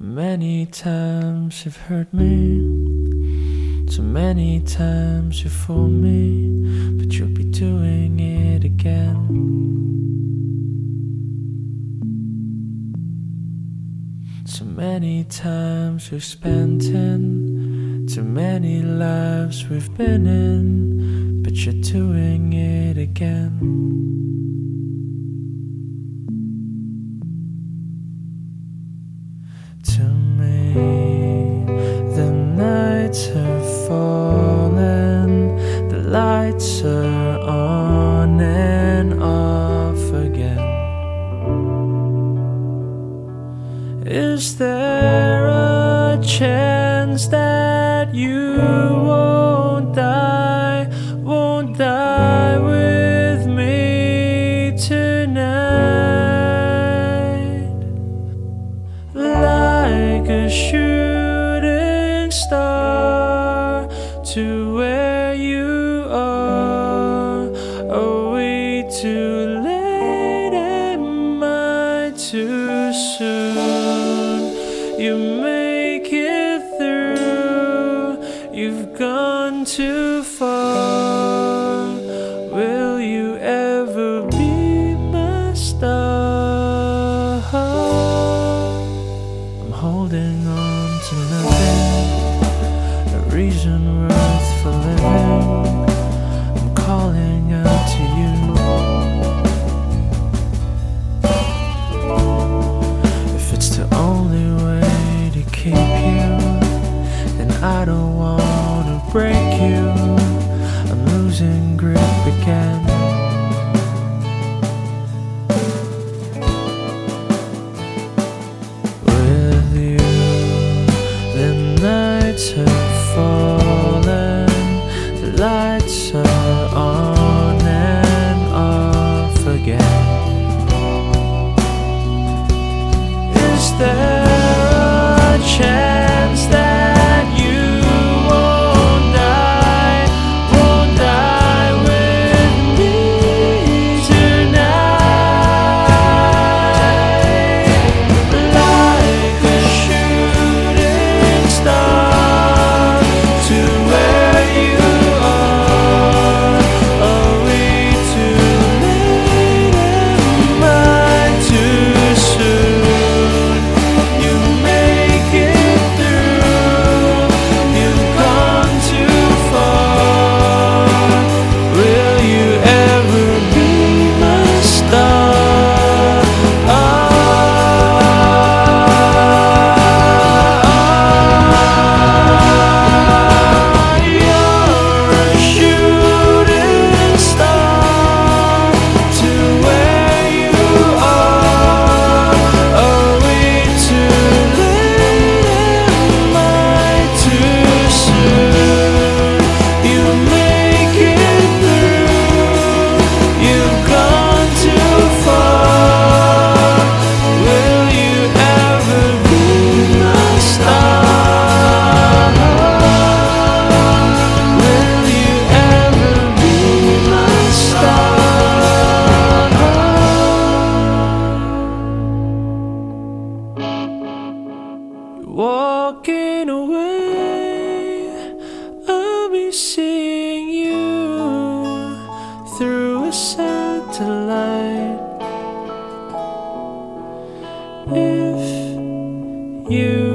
Many times you've hurt me, so many times you fooled me, but you'll be doing it again. So many times we've spent in, too many lives we've been in, but you're doing it again. Is there a chance that you won't die, won't die with me tonight? Like a shooting star to You make it through. You've gone too far. Will you ever be my star? I'm holding on to nothing, a reason on and off again. Is there a chance seeing you through a satellite. If you